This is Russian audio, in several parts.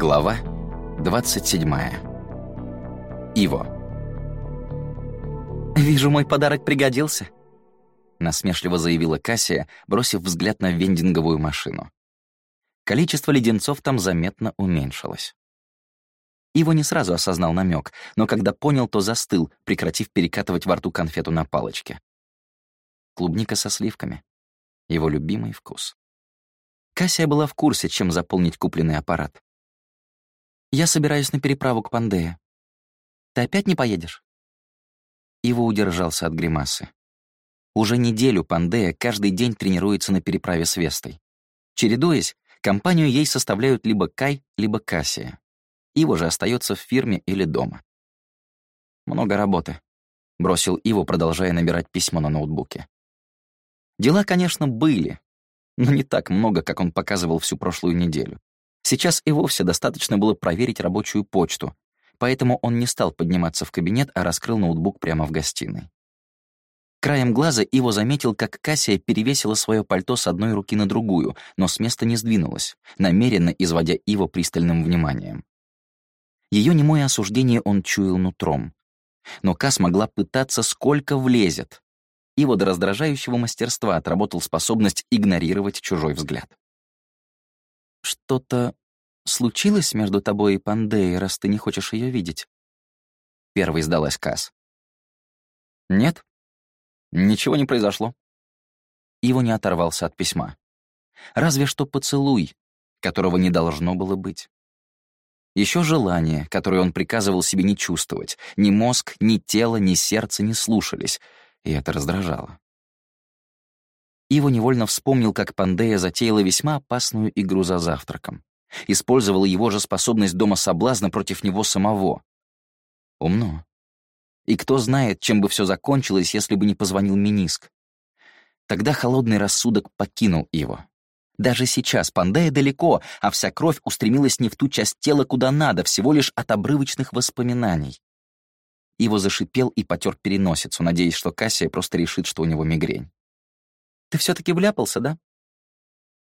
Глава 27. Иво. «Вижу, мой подарок пригодился», — насмешливо заявила Кассия, бросив взгляд на вендинговую машину. Количество леденцов там заметно уменьшилось. Иво не сразу осознал намек, но когда понял, то застыл, прекратив перекатывать во рту конфету на палочке. Клубника со сливками. Его любимый вкус. Кассия была в курсе, чем заполнить купленный аппарат. «Я собираюсь на переправу к Пандее. Ты опять не поедешь?» Иво удержался от гримасы. Уже неделю Пандея каждый день тренируется на переправе с Вестой. Чередуясь, компанию ей составляют либо Кай, либо Кассия. Иво же остается в фирме или дома. «Много работы», — бросил Иво, продолжая набирать письмо на ноутбуке. Дела, конечно, были, но не так много, как он показывал всю прошлую неделю. Сейчас и вовсе достаточно было проверить рабочую почту, поэтому он не стал подниматься в кабинет, а раскрыл ноутбук прямо в гостиной. Краем глаза Иво заметил, как Кассия перевесила свое пальто с одной руки на другую, но с места не сдвинулась, намеренно изводя Иво пристальным вниманием. Ее немое осуждение он чуял нутром. Но Кас могла пытаться сколько влезет. Иво до раздражающего мастерства отработал способность игнорировать чужой взгляд. «Что-то случилось между тобой и Пандеей, раз ты не хочешь ее видеть?» Первой сдалась Кас. «Нет, ничего не произошло». Иво не оторвался от письма. Разве что поцелуй, которого не должно было быть. Еще желание, которое он приказывал себе не чувствовать. Ни мозг, ни тело, ни сердце не слушались, и это раздражало. Иво невольно вспомнил, как Пандея затеяла весьма опасную игру за завтраком. Использовала его же способность дома соблазна против него самого. Умно. И кто знает, чем бы все закончилось, если бы не позвонил Миниск. Тогда холодный рассудок покинул его. Даже сейчас Пандея далеко, а вся кровь устремилась не в ту часть тела, куда надо, всего лишь от обрывочных воспоминаний. Иво зашипел и потер переносицу, надеясь, что Кассия просто решит, что у него мигрень. «Ты все таки вляпался, да?»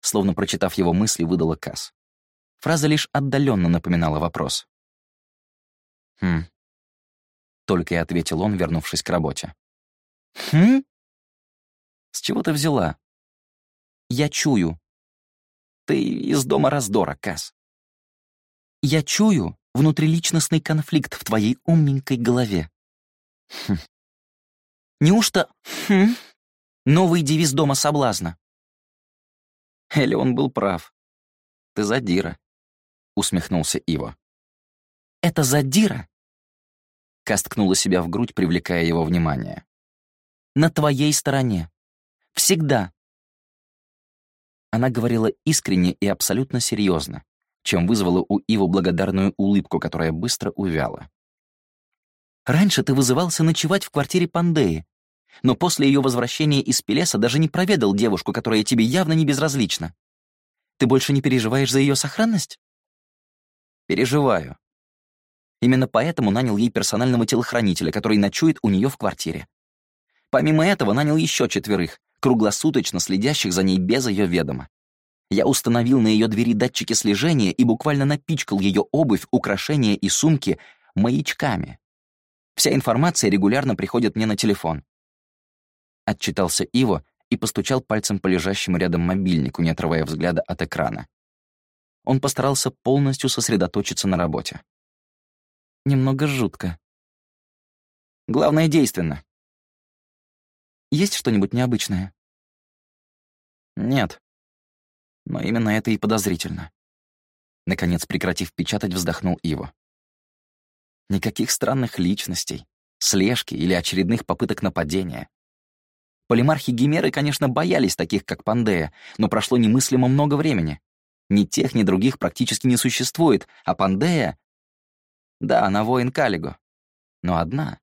Словно прочитав его мысли, выдала Касс. Фраза лишь отдаленно напоминала вопрос. «Хм». Только и ответил он, вернувшись к работе. «Хм?» «С чего ты взяла?» «Я чую», ты из дома раздора, Кас. Я чую внутриличностный конфликт в твоей умненькой голове. Хм. Неужто хм, новый девиз дома соблазна? Или он был прав. Ты задира, усмехнулся Иво. Это задира? Каст ткнула себя в грудь, привлекая его внимание. На твоей стороне. Всегда. Она говорила искренне и абсолютно серьезно, чем вызвала у Иву благодарную улыбку, которая быстро увяла. «Раньше ты вызывался ночевать в квартире Пандеи, но после ее возвращения из Пелеса даже не проведал девушку, которая тебе явно не безразлична. Ты больше не переживаешь за ее сохранность?» «Переживаю. Именно поэтому нанял ей персонального телохранителя, который ночует у нее в квартире. Помимо этого нанял еще четверых, круглосуточно следящих за ней без ее ведома. Я установил на ее двери датчики слежения и буквально напичкал ее обувь, украшения и сумки маячками. Вся информация регулярно приходит мне на телефон. Отчитался Иво и постучал пальцем по лежащему рядом мобильнику, не отрывая взгляда от экрана. Он постарался полностью сосредоточиться на работе. Немного жутко. Главное, действенно. Есть что-нибудь необычное? Нет. Но именно это и подозрительно. Наконец, прекратив печатать, вздохнул Иво. Никаких странных личностей, слежки или очередных попыток нападения. Полимархи Гимеры, конечно, боялись таких, как Пандея, но прошло немыслимо много времени. Ни тех, ни других практически не существует, а Пандея... Да, она воин Калиго. Но одна.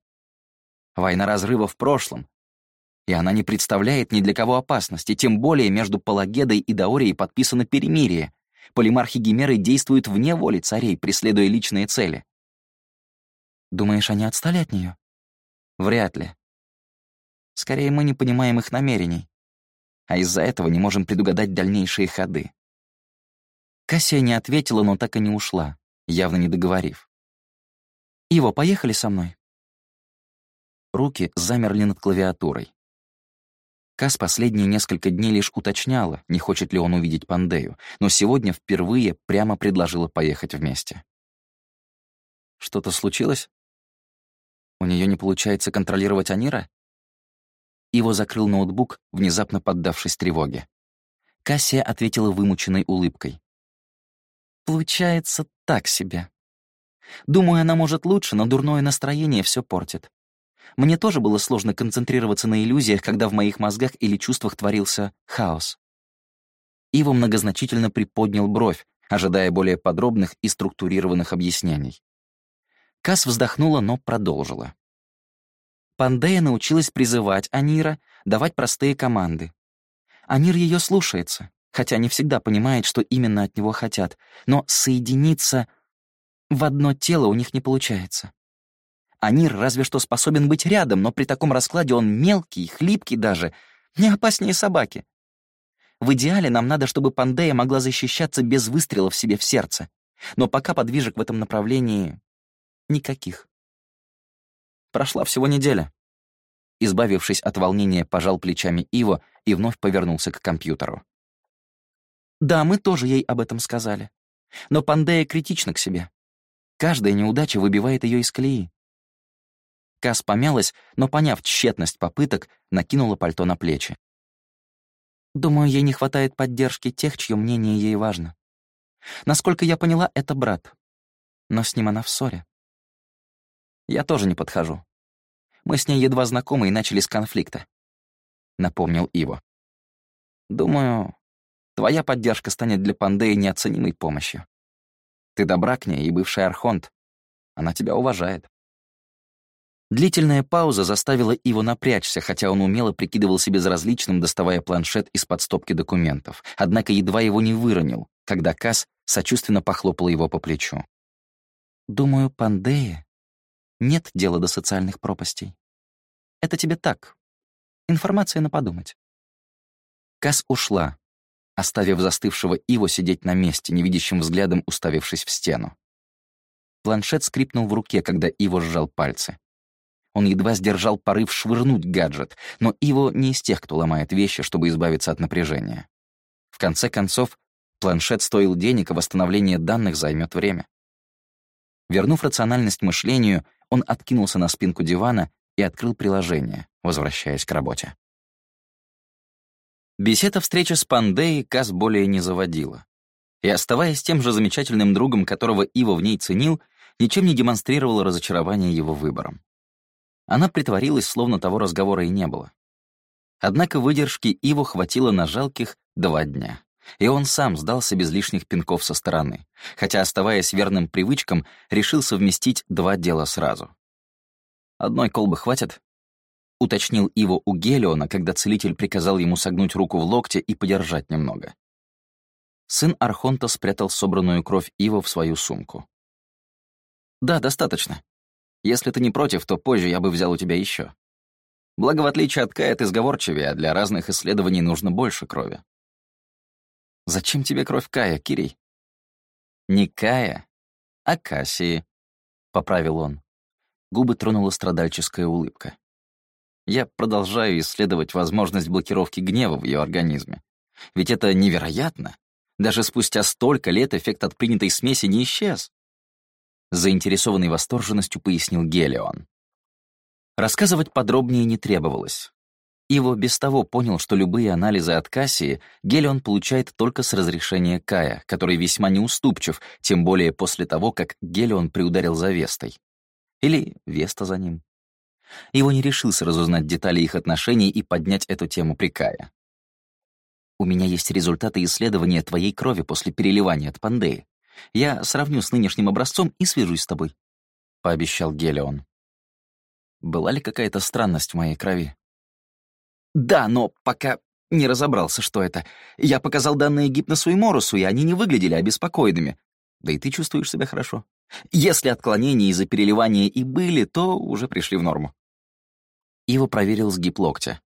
Война разрыва в прошлом, и она не представляет ни для кого опасности, тем более между Палагедой и Даорией подписано перемирие. Полимархи Гимеры действуют вне воли царей, преследуя личные цели. Думаешь, они отстали от нее? Вряд ли. Скорее, мы не понимаем их намерений, а из-за этого не можем предугадать дальнейшие ходы. Кассия не ответила, но так и не ушла. явно не договорив. «Иво, поехали со мной?» Руки замерли над клавиатурой. Кас последние несколько дней лишь уточняла, не хочет ли он увидеть Пандею, но сегодня впервые прямо предложила поехать вместе. Что-то случилось? У нее не получается контролировать Анира? Иво закрыл ноутбук, внезапно поддавшись тревоге. Кассия ответила вымученной улыбкой. «Получается так себе. Думаю, она может лучше, но дурное настроение все портит. Мне тоже было сложно концентрироваться на иллюзиях, когда в моих мозгах или чувствах творился хаос». Иво многозначительно приподнял бровь, ожидая более подробных и структурированных объяснений. Кас вздохнула, но продолжила. Пандея научилась призывать Анира, давать простые команды. Анир ее слушается, хотя не всегда понимает, что именно от него хотят, но соединиться в одно тело у них не получается. Анир разве что способен быть рядом, но при таком раскладе он мелкий, хлипкий даже, не опаснее собаки. В идеале нам надо, чтобы Пандея могла защищаться без выстрелов себе в сердце. Но пока подвижек в этом направлении никаких. Прошла всего неделя. Избавившись от волнения, пожал плечами Иво и вновь повернулся к компьютеру. Да, мы тоже ей об этом сказали. Но Пандея критична к себе. Каждая неудача выбивает ее из колеи. Кас помялась, но, поняв тщетность попыток, накинула пальто на плечи. Думаю, ей не хватает поддержки тех, чье мнение ей важно. Насколько я поняла, это брат. Но с ним она в ссоре. Я тоже не подхожу. Мы с ней едва знакомы и начали с конфликта. Напомнил Иво. Думаю, твоя поддержка станет для Пандеи неоценимой помощью. Ты добра к ней и бывший Архонт. Она тебя уважает. Длительная пауза заставила Иво напрячься, хотя он умело прикидывался безразличным, доставая планшет из-под стопки документов. Однако едва его не выронил, когда Кас сочувственно похлопал его по плечу. «Думаю, Пандея нет дела до социальных пропастей. Это тебе так. Информация на подумать. Кас ушла, оставив застывшего Иво сидеть на месте, невидящим взглядом уставившись в стену. Планшет скрипнул в руке, когда Иво сжал пальцы. Он едва сдержал порыв швырнуть гаджет, но Иво не из тех, кто ломает вещи, чтобы избавиться от напряжения. В конце концов, планшет стоил денег, а восстановление данных займет время. Вернув рациональность мышлению, он откинулся на спинку дивана и открыл приложение, возвращаясь к работе. Беседа встречи с Пандеей Каз более не заводила. И, оставаясь тем же замечательным другом, которого Ива в ней ценил, ничем не демонстрировала разочарования его выбором. Она притворилась, словно того разговора и не было. Однако выдержки Иву хватило на жалких два дня. И он сам сдался без лишних пинков со стороны, хотя, оставаясь верным привычкам, решил совместить два дела сразу. «Одной колбы хватит?» — уточнил Иво у Гелиона, когда целитель приказал ему согнуть руку в локте и подержать немного. Сын Архонта спрятал собранную кровь Иво в свою сумку. «Да, достаточно. Если ты не против, то позже я бы взял у тебя еще. Благо, в отличие от Кая, ты сговорчивее, а для разных исследований нужно больше крови. Зачем тебе кровь Кая, Кирей? Не Кая, а Кассии, — поправил он. Губы тронула страдальческая улыбка. Я продолжаю исследовать возможность блокировки гнева в ее организме. Ведь это невероятно. Даже спустя столько лет эффект от принятой смеси не исчез. С заинтересованной восторженностью пояснил Гелион. Рассказывать подробнее не требовалось. Иво без того понял, что любые анализы от Кассии Гелион получает только с разрешения Кая, который весьма неуступчив, тем более после того, как Гелион приударил за Вестой. Или Веста за ним. Его не решился разузнать детали их отношений и поднять эту тему при Кае. «У меня есть результаты исследования твоей крови после переливания от Пандеи. Я сравню с нынешним образцом и свяжусь с тобой», — пообещал Гелион. Была ли какая-то странность в моей крови? Да, но пока не разобрался, что это. Я показал данные Гипносу и Морусу, и они не выглядели обеспокоенными. Да и ты чувствуешь себя хорошо. Если отклонения из-за переливания и были, то уже пришли в норму. Ива проверил сгиб локтя.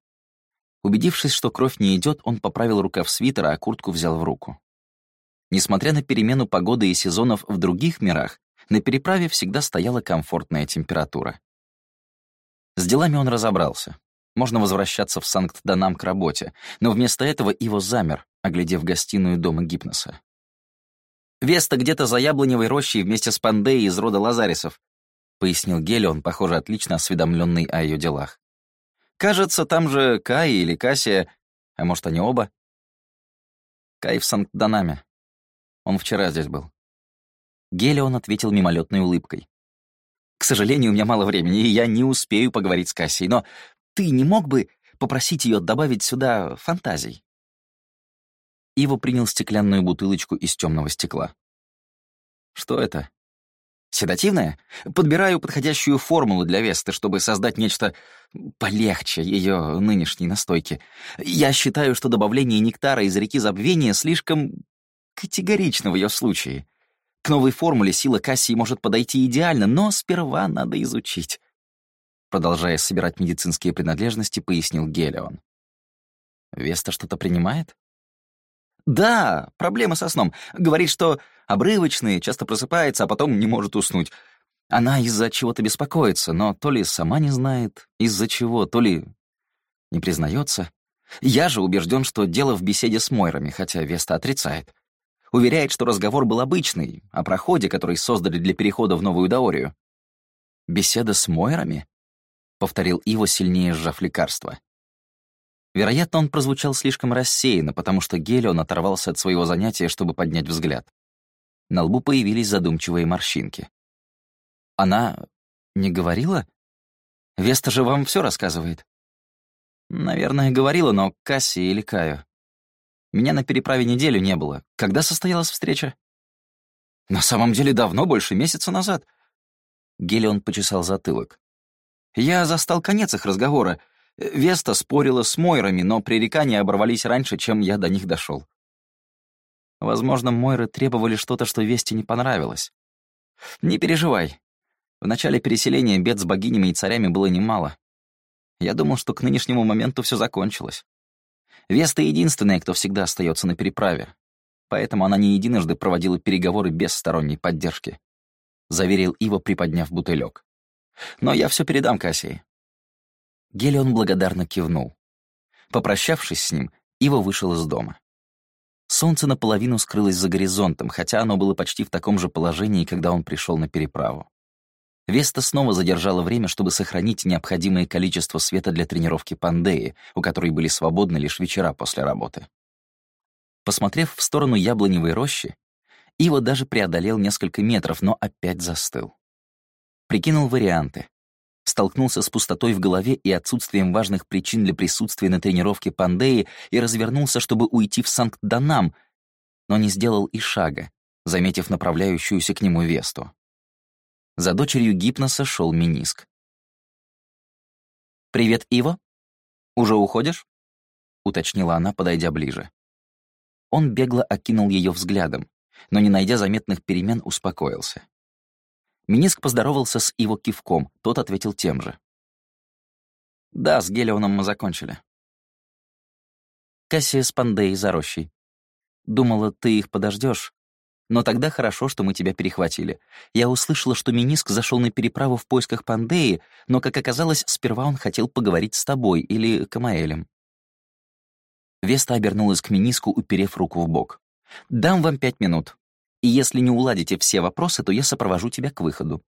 Убедившись, что кровь не идет, он поправил рукав свитера, а куртку взял в руку. Несмотря на перемену погоды и сезонов в других мирах, на переправе всегда стояла комфортная температура. С делами он разобрался. Можно возвращаться в Санкт-Данам к работе, но вместо этого его замер, оглядев гостиную дома Гипноса. «Веста где-то за яблоневой рощей вместе с Пандеей из рода Лазарисов», пояснил Гелион, похоже, отлично осведомленный о ее делах. «Кажется, там же Кай или Кассия, а может, они оба?» «Кай в Санкт-Данаме. Он вчера здесь был». Гелион ответил мимолетной улыбкой. «К сожалению, у меня мало времени, и я не успею поговорить с Кассией, но ты не мог бы попросить ее добавить сюда фантазий?» Иво принял стеклянную бутылочку из темного стекла. «Что это?» «Седативное? Подбираю подходящую формулу для Весты, чтобы создать нечто полегче ее нынешней настойки. Я считаю, что добавление нектара из реки забвения слишком категорично в ее случае. К новой формуле сила Кассии может подойти идеально, но сперва надо изучить. Продолжая собирать медицинские принадлежности, пояснил Гелион. «Веста что-то принимает?» «Да, проблема со сном. Говорит, что обрывочный, часто просыпается, а потом не может уснуть. Она из-за чего-то беспокоится, но то ли сама не знает, из-за чего, то ли не признается. Я же убежден, что дело в беседе с Мойрами, хотя Веста отрицает. Уверяет, что разговор был обычный, о проходе, который создали для перехода в новую Даорию. Беседа с Мойрами? Повторил Иво, сильнее сжав лекарство. Вероятно, он прозвучал слишком рассеянно, потому что Гелион оторвался от своего занятия, чтобы поднять взгляд. На лбу появились задумчивые морщинки. «Она не говорила? Веста же вам все рассказывает?» «Наверное, говорила, но Касси или Каю. Меня на переправе неделю не было. Когда состоялась встреча?» «На самом деле давно, больше месяца назад». Гелион почесал затылок. Я застал конец их разговора. Веста спорила с Мойрами, но пререкания оборвались раньше, чем я до них дошел. Возможно, Мойры требовали что-то, что Весте не понравилось. Не переживай. В начале переселения бед с богинями и царями было немало. Я думал, что к нынешнему моменту все закончилось. Веста единственная, кто всегда остается на переправе. Поэтому она не единожды проводила переговоры без сторонней поддержки. Заверил Ива, приподняв бутылек. Но я все передам Кассии». Гелион благодарно кивнул. Попрощавшись с ним, Ива вышел из дома. Солнце наполовину скрылось за горизонтом, хотя оно было почти в таком же положении, когда он пришел на переправу. Веста снова задержала время, чтобы сохранить необходимое количество света для тренировки Пандеи, у которой были свободны лишь вечера после работы. Посмотрев в сторону яблоневой рощи, Ива даже преодолел несколько метров, но опять застыл. Прикинул варианты. Столкнулся с пустотой в голове и отсутствием важных причин для присутствия на тренировке Пандеи и развернулся, чтобы уйти в Санкт-Данам, но не сделал и шага, заметив направляющуюся к нему Весту. За дочерью Гипноса шел Миниск. «Привет, Иво. Уже уходишь?» — уточнила она, подойдя ближе. Он бегло окинул ее взглядом, но, не найдя заметных перемен, успокоился. Миниск поздоровался с его кивком, тот ответил тем же. «Да, с Гелионом мы закончили». Кассия с Пандеей за рощей. Думала, ты их подождешь. Но тогда хорошо, что мы тебя перехватили. Я услышала, что Миниск зашел на переправу в поисках Пандеи, но, как оказалось, сперва он хотел поговорить с тобой или Камаэлем. Веста обернулась к Миниску, уперев руку в бок. «Дам вам пять минут. И если не уладите все вопросы, то я сопровожу тебя к выходу.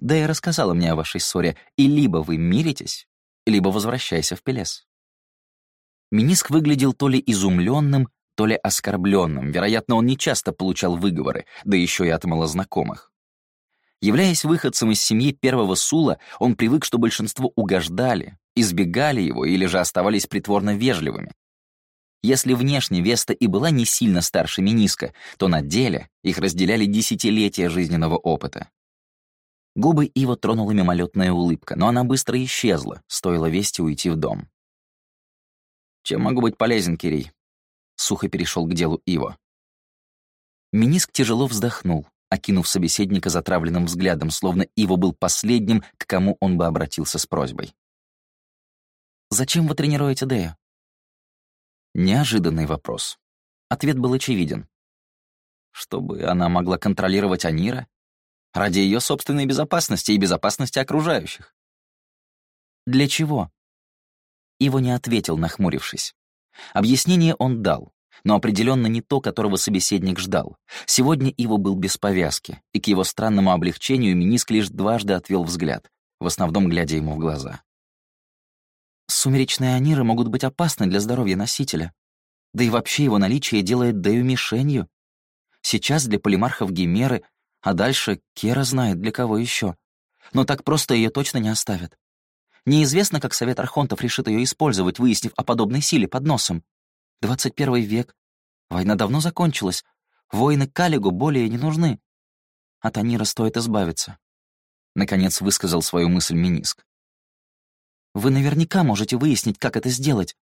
Да и рассказала мне о вашей ссоре, и либо вы миритесь, либо возвращайся в Пелес. Миниск выглядел то ли изумленным, то ли оскорбленным. Вероятно, он не часто получал выговоры, да еще и от малознакомых. Являясь выходцем из семьи первого Сула, он привык, что большинство угождали, избегали его или же оставались притворно вежливыми. Если внешне Веста и была не сильно старше Миниска, то на деле их разделяли десятилетия жизненного опыта. Губы Ива тронула мимолетная улыбка, но она быстро исчезла, стоило Весте уйти в дом. «Чем могу быть полезен, Кирей?» Сухо перешел к делу Ива. Миниск тяжело вздохнул, окинув собеседника затравленным взглядом, словно Иво был последним, к кому он бы обратился с просьбой. «Зачем вы тренируете Дея?» Неожиданный вопрос. Ответ был очевиден. Чтобы она могла контролировать Анира? Ради ее собственной безопасности и безопасности окружающих. Для чего? Иво не ответил, нахмурившись. Объяснение он дал, но определенно не то, которого собеседник ждал. Сегодня Иво был без повязки, и к его странному облегчению Миниск лишь дважды отвел взгляд, в основном глядя ему в глаза. Сумеречные аниры могут быть опасны для здоровья носителя. Да и вообще его наличие делает Дэю мишенью. Сейчас для полимархов Гимеры, а дальше Кера знает, для кого еще. Но так просто ее точно не оставят. Неизвестно, как Совет Архонтов решит ее использовать, выяснив о подобной силе под носом. 21 век. Война давно закончилась. Воины Калигу более не нужны. От Анира стоит избавиться. Наконец высказал свою мысль Миниск. Вы наверняка можете выяснить, как это сделать.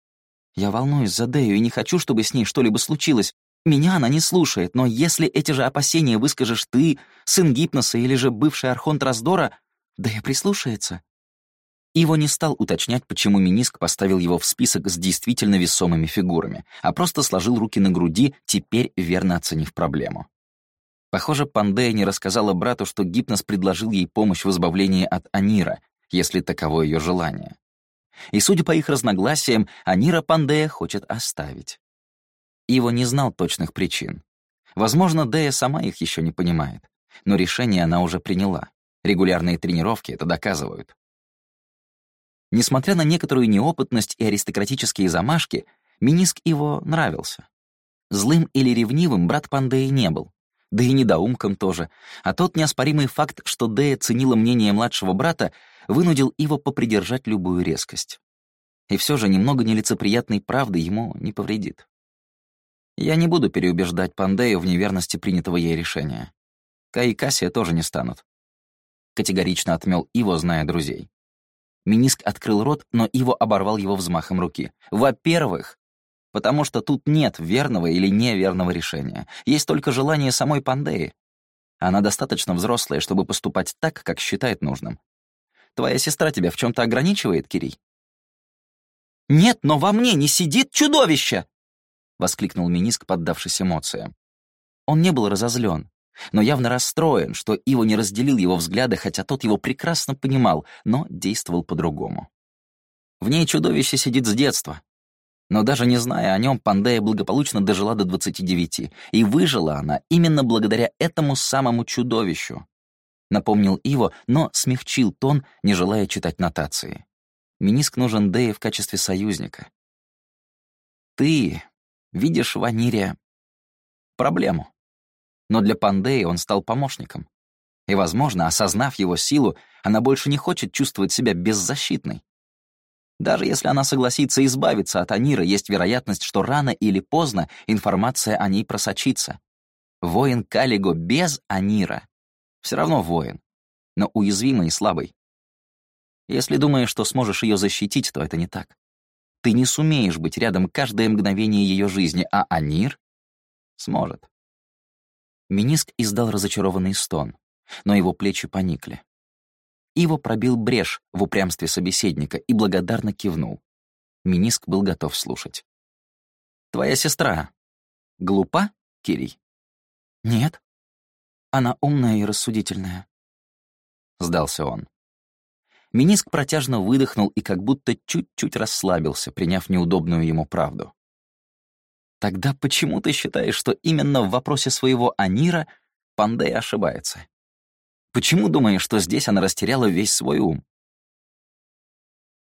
Я волнуюсь за Дею и не хочу, чтобы с ней что-либо случилось. Меня она не слушает, но если эти же опасения выскажешь ты, сын Гипноса или же бывший архонт Раздора, Дея прислушается. Иво не стал уточнять, почему Миниск поставил его в список с действительно весомыми фигурами, а просто сложил руки на груди, теперь верно оценив проблему. Похоже, Пандея не рассказала брату, что Гипнос предложил ей помощь в избавлении от Анира, если таково ее желание. И, судя по их разногласиям, Анира Пандея хочет оставить. Иво не знал точных причин. Возможно, Дея сама их еще не понимает. Но решение она уже приняла. Регулярные тренировки это доказывают. Несмотря на некоторую неопытность и аристократические замашки, Миниск его нравился. Злым или ревнивым брат Пандеи не был, да и недоумком тоже, а тот неоспоримый факт, что Дея ценила мнение младшего брата, вынудил его попридержать любую резкость. И все же немного нелицеприятной правды ему не повредит. Я не буду переубеждать Пандею в неверности принятого ей решения. Кай и Кассия тоже не станут. Категорично отмел Иво, зная друзей. Миниск открыл рот, но Иво оборвал его взмахом руки. «Во-первых, потому что тут нет верного или неверного решения. Есть только желание самой Пандеи. Она достаточно взрослая, чтобы поступать так, как считает нужным. Твоя сестра тебя в чем то ограничивает, Кирий?» «Нет, но во мне не сидит чудовище!» — воскликнул Миниск, поддавшись эмоциям. Он не был разозлен, но явно расстроен, что Иво не разделил его взгляды, хотя тот его прекрасно понимал, но действовал по-другому. В ней чудовище сидит с детства. Но даже не зная о нем, Пандея благополучно дожила до 29, и выжила она именно благодаря этому самому чудовищу. Напомнил Иво, но смягчил тон, не желая читать нотации. Миниск нужен Дее в качестве союзника. Ты видишь в Анире проблему но для Пандеи он стал помощником. И, возможно, осознав его силу, она больше не хочет чувствовать себя беззащитной. Даже если она согласится избавиться от Анира, есть вероятность, что рано или поздно информация о ней просочится. Воин Калиго без Анира все равно воин, но уязвимый и слабый. Если думаешь, что сможешь ее защитить, то это не так. Ты не сумеешь быть рядом каждое мгновение ее жизни, а Анир сможет. Миниск издал разочарованный стон, но его плечи поникли. Иво пробил брешь в упрямстве собеседника и благодарно кивнул. Миниск был готов слушать. «Твоя сестра глупа, Кирий?» «Нет. Она умная и рассудительная», — сдался он. Миниск протяжно выдохнул и как будто чуть-чуть расслабился, приняв неудобную ему правду. Тогда почему ты считаешь, что именно в вопросе своего Анира Пандея ошибается? Почему думаешь, что здесь она растеряла весь свой ум?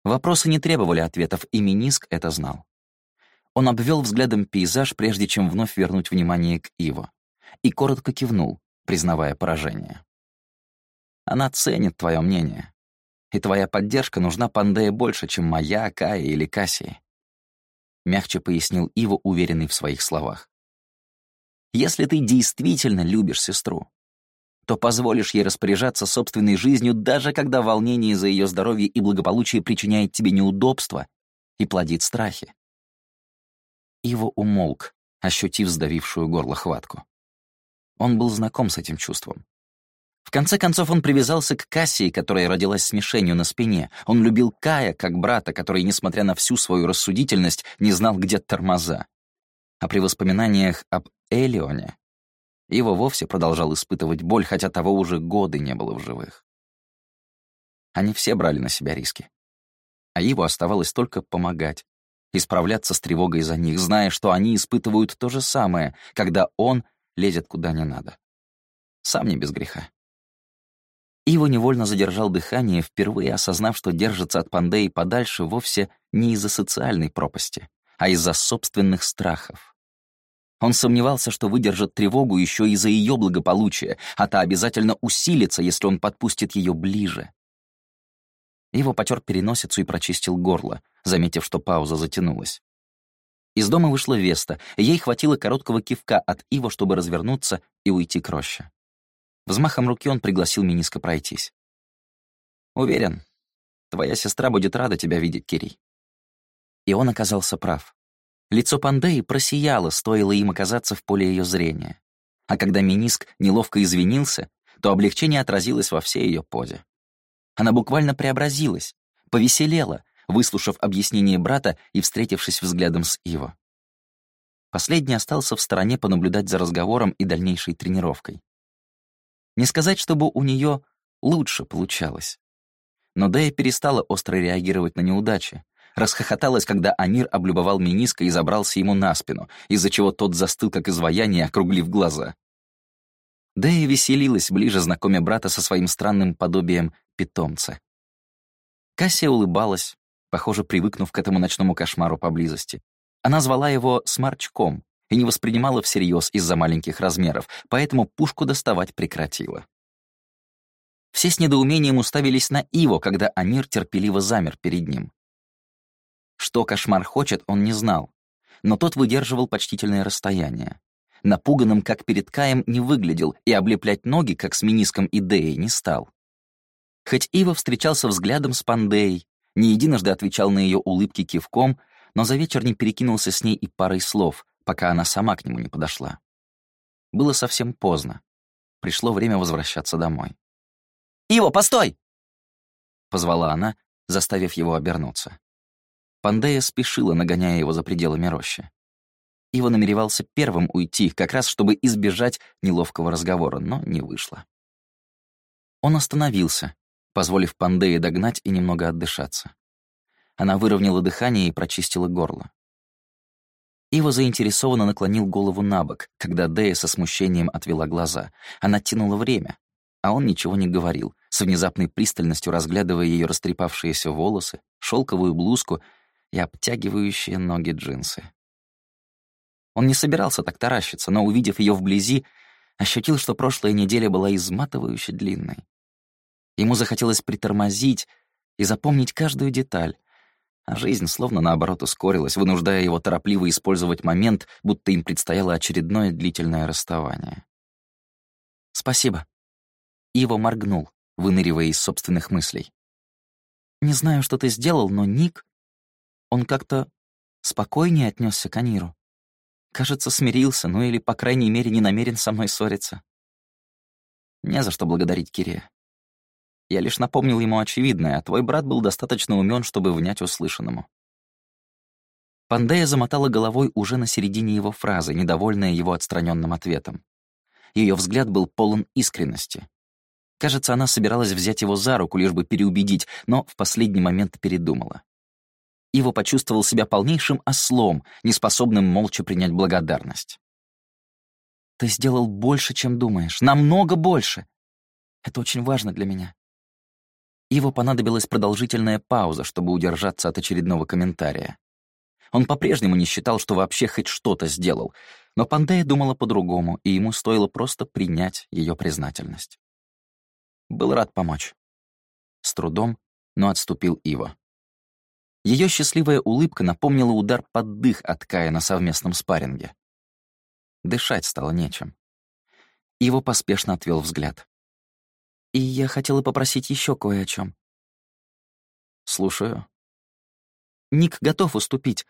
Вопросы не требовали ответов, и Миниск это знал. Он обвел взглядом пейзаж, прежде чем вновь вернуть внимание к Иво, и коротко кивнул, признавая поражение. Она ценит твое мнение, и твоя поддержка нужна Пандее больше, чем моя, Кая или Кассии мягче пояснил Ива, уверенный в своих словах. «Если ты действительно любишь сестру, то позволишь ей распоряжаться собственной жизнью, даже когда волнение за ее здоровье и благополучие причиняет тебе неудобства и плодит страхи». Ива умолк, ощутив сдавившую горло хватку. Он был знаком с этим чувством. В конце концов, он привязался к Кассии, которая родилась с мишенью на спине. Он любил Кая, как брата, который, несмотря на всю свою рассудительность, не знал, где тормоза. А при воспоминаниях об Элионе Ива вовсе продолжал испытывать боль, хотя того уже годы не было в живых. Они все брали на себя риски. А Иву оставалось только помогать, исправляться с тревогой за них, зная, что они испытывают то же самое, когда он лезет куда не надо. Сам не без греха. Ива невольно задержал дыхание, впервые осознав, что держится от Пандеи подальше вовсе не из-за социальной пропасти, а из-за собственных страхов. Он сомневался, что выдержит тревогу еще из-за ее благополучия, а та обязательно усилится, если он подпустит ее ближе. Его потер переносицу и прочистил горло, заметив, что пауза затянулась. Из дома вышла Веста, и ей хватило короткого кивка от Ива, чтобы развернуться и уйти к роще. Взмахом руки он пригласил Миниска пройтись. «Уверен, твоя сестра будет рада тебя видеть, Кирий». И он оказался прав. Лицо Пандеи просияло, стоило им оказаться в поле ее зрения. А когда Миниск неловко извинился, то облегчение отразилось во всей ее позе. Она буквально преобразилась, повеселела, выслушав объяснение брата и встретившись взглядом с Иво. Последний остался в стороне понаблюдать за разговором и дальнейшей тренировкой. Не сказать, чтобы у нее лучше получалось. Но Дэя перестала остро реагировать на неудачи. Расхохоталась, когда Анир облюбовал Миниска и забрался ему на спину, из-за чего тот застыл, как изваяние, округлив глаза. Дэя веселилась, ближе знакомя брата со своим странным подобием питомца. Кассия улыбалась, похоже, привыкнув к этому ночному кошмару поблизости. Она звала его «сморчком», и не воспринимала всерьез из-за маленьких размеров, поэтому пушку доставать прекратила. Все с недоумением уставились на Иво, когда Амир терпеливо замер перед ним. Что кошмар хочет, он не знал, но тот выдерживал почтительное расстояние. Напуганным, как перед Каем, не выглядел и облеплять ноги, как с Миниском и Деей, не стал. Хоть Ива встречался взглядом с Пандеей, не единожды отвечал на ее улыбки кивком, но за вечер не перекинулся с ней и парой слов, пока она сама к нему не подошла. Было совсем поздно. Пришло время возвращаться домой. «Иво, постой!» — позвала она, заставив его обернуться. Пандея спешила, нагоняя его за пределами рощи. Иво намеревался первым уйти, как раз чтобы избежать неловкого разговора, но не вышло. Он остановился, позволив Пандее догнать и немного отдышаться. Она выровняла дыхание и прочистила горло. Ива заинтересованно наклонил голову на бок, когда Дея со смущением отвела глаза. Она тянула время, а он ничего не говорил, с внезапной пристальностью разглядывая ее растрепавшиеся волосы, шелковую блузку и обтягивающие ноги джинсы. Он не собирался так таращиться, но, увидев ее вблизи, ощутил, что прошлая неделя была изматывающе длинной. Ему захотелось притормозить и запомнить каждую деталь, а жизнь словно наоборот ускорилась, вынуждая его торопливо использовать момент, будто им предстояло очередное длительное расставание. «Спасибо». Ива моргнул, выныривая из собственных мыслей. «Не знаю, что ты сделал, но Ник... Он как-то спокойнее отнесся к Аниру. Кажется, смирился, ну или, по крайней мере, не намерен со мной ссориться. Не за что благодарить Кирия. Я лишь напомнил ему очевидное, а твой брат был достаточно умен, чтобы внять услышанному. Пандея замотала головой уже на середине его фразы, недовольная его отстраненным ответом. Ее взгляд был полон искренности. Кажется, она собиралась взять его за руку, лишь бы переубедить, но в последний момент передумала. Иво почувствовал себя полнейшим ослом, неспособным молча принять благодарность. «Ты сделал больше, чем думаешь. Намного больше. Это очень важно для меня. Иво понадобилась продолжительная пауза, чтобы удержаться от очередного комментария. Он по-прежнему не считал, что вообще хоть что-то сделал, но Пандея думала по-другому, и ему стоило просто принять ее признательность. Был рад помочь. С трудом, но отступил Иво. Ее счастливая улыбка напомнила удар под дых от Кая на совместном спарринге. Дышать стало нечем. Иво поспешно отвел взгляд. И я хотела попросить еще кое о чем. Слушаю. Ник готов уступить,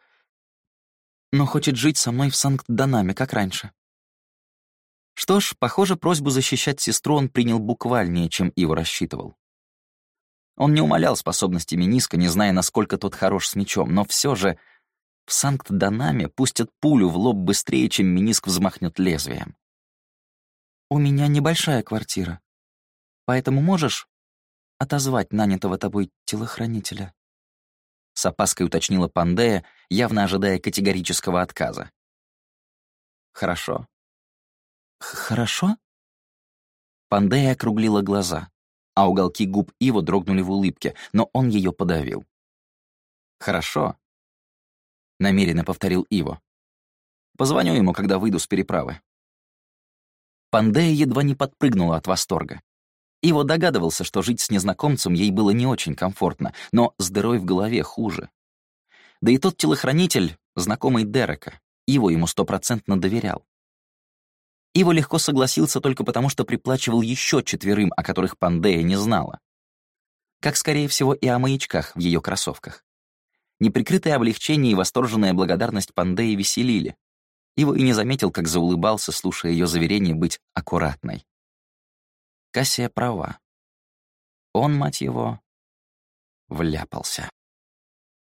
но хочет жить со мной в Санкт-Данаме, как раньше. Что ж, похоже, просьбу защищать сестру он принял буквальнее, чем Ива рассчитывал. Он не умолял способности Миниска, не зная, насколько тот хорош с мечом, но все же в Санкт-Данаме пустят пулю в лоб быстрее, чем Миниск взмахнет лезвием. «У меня небольшая квартира, поэтому можешь отозвать нанятого тобой телохранителя?» С опаской уточнила Пандея, явно ожидая категорического отказа. «Хорошо». «Хорошо?» Пандея округлила глаза, а уголки губ Иво дрогнули в улыбке, но он ее подавил. «Хорошо», — намеренно повторил Иво. «Позвоню ему, когда выйду с переправы». Пандея едва не подпрыгнула от восторга. Иво догадывался, что жить с незнакомцем ей было не очень комфортно, но с дырой в голове хуже. Да и тот телохранитель, знакомый Дерека, Иво ему стопроцентно доверял. Иво легко согласился только потому, что приплачивал еще четверым, о которых Пандея не знала. Как, скорее всего, и о маячках в ее кроссовках. Неприкрытое облегчение и восторженная благодарность Пандеи веселили. Иво и не заметил, как заулыбался, слушая ее заверение быть аккуратной. Кассия права. Он, мать его, вляпался.